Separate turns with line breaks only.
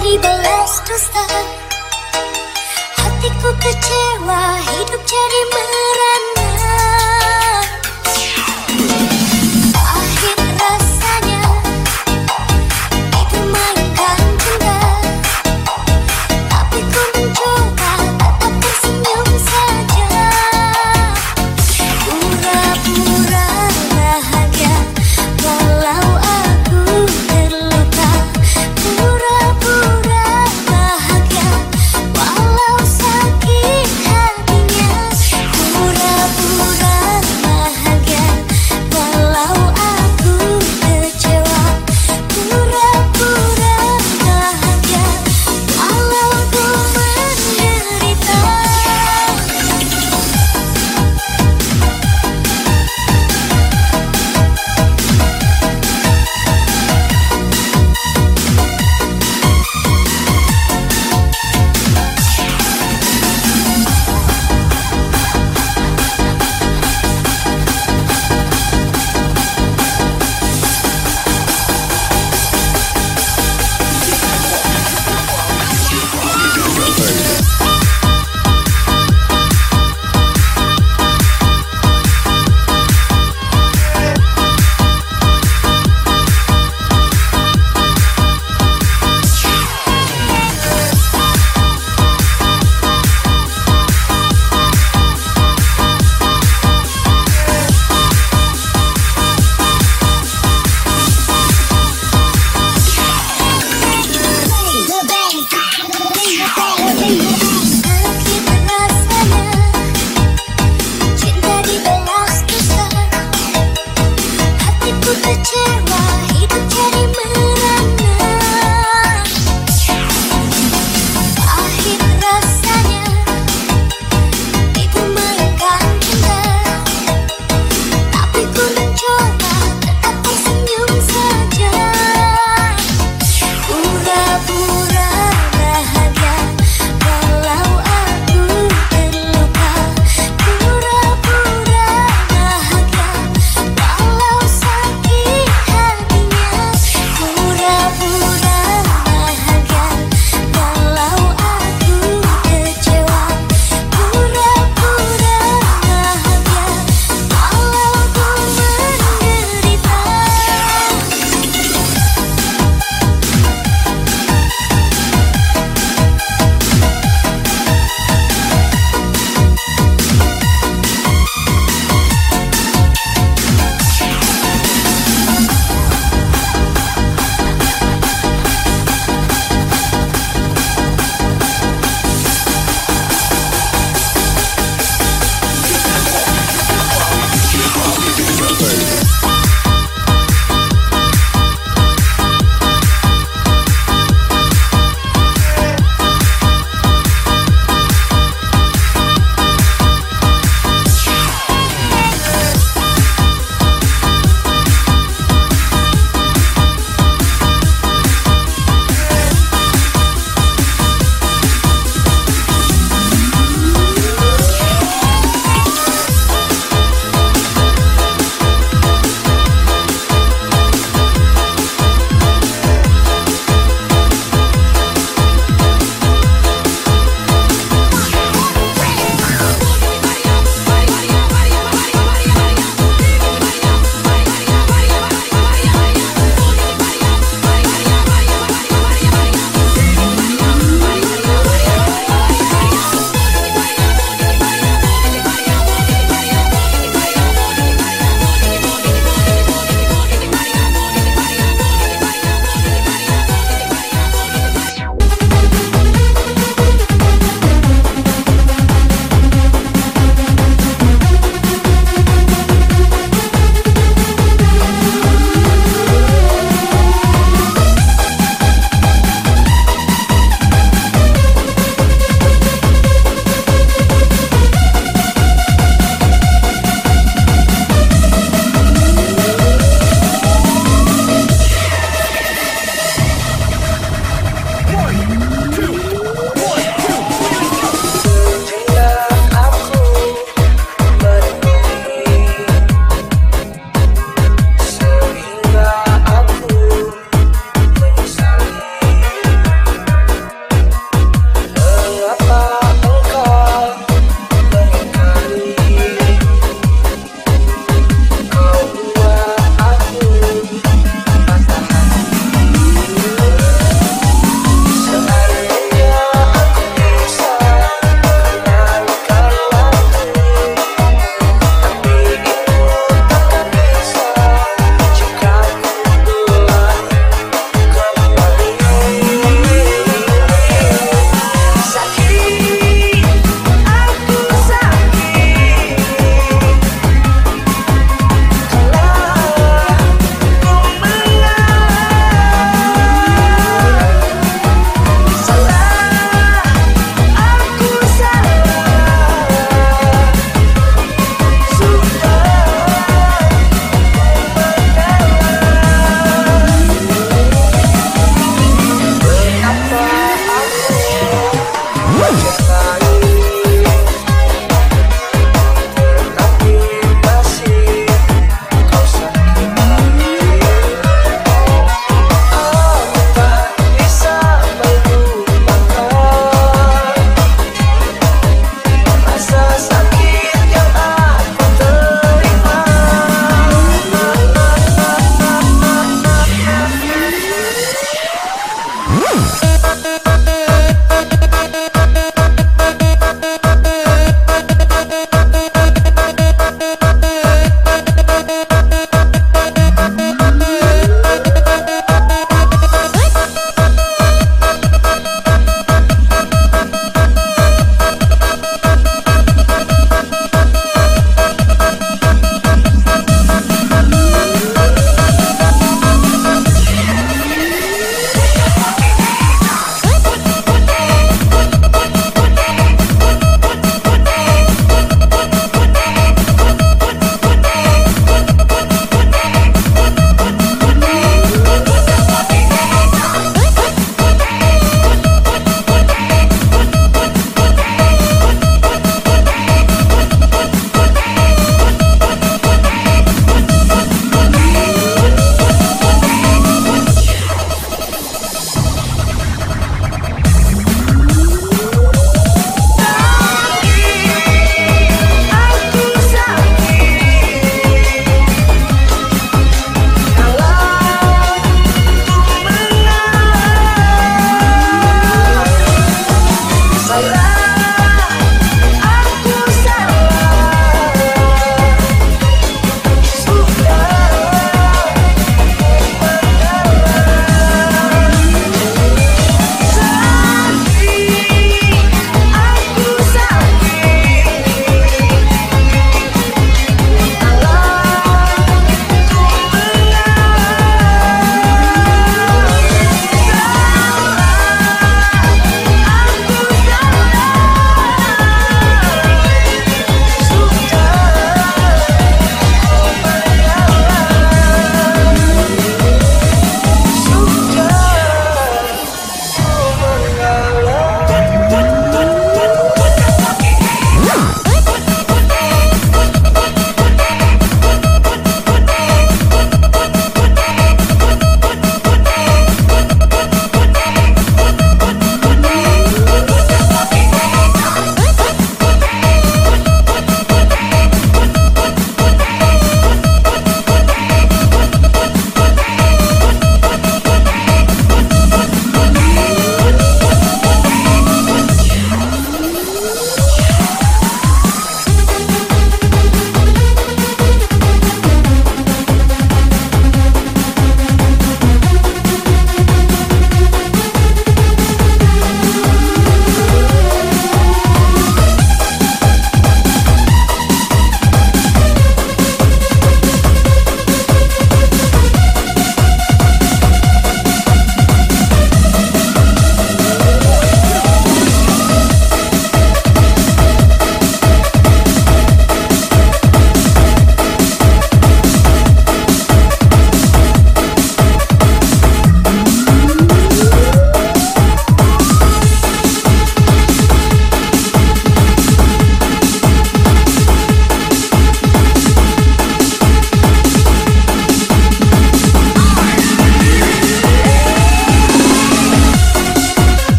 dari belas dusta Hatiku kecewa hidup jadi merana